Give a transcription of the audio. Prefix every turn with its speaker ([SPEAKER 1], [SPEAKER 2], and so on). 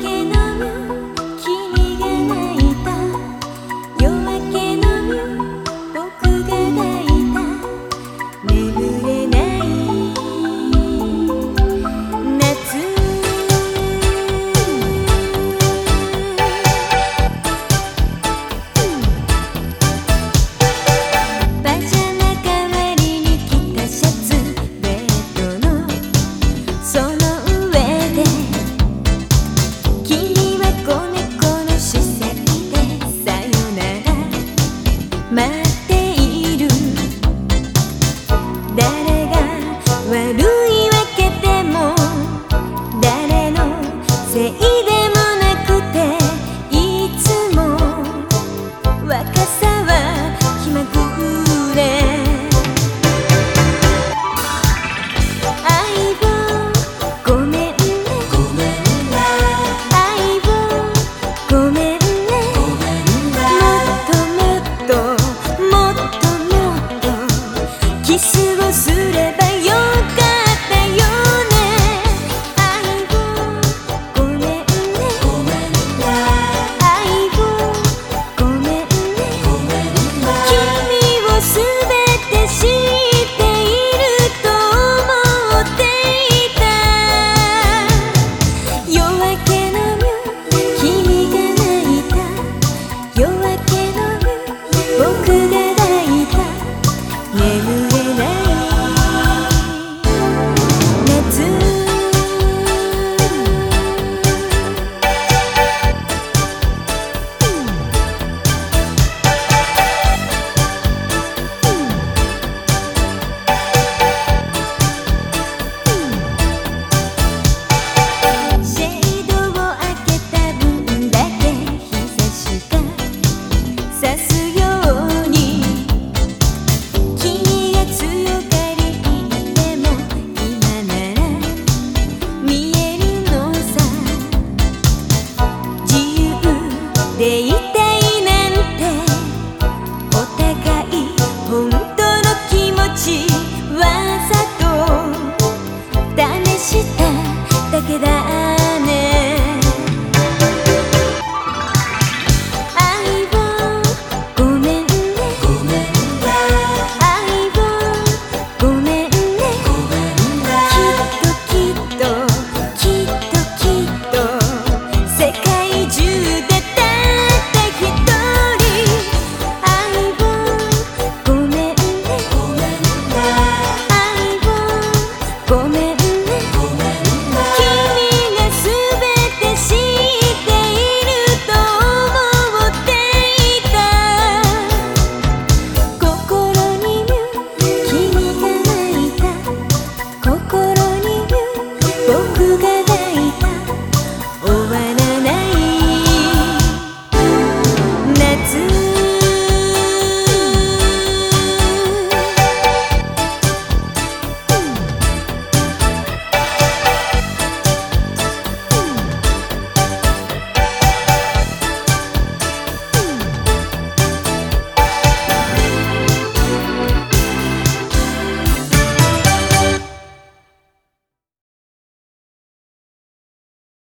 [SPEAKER 1] けない se reíte.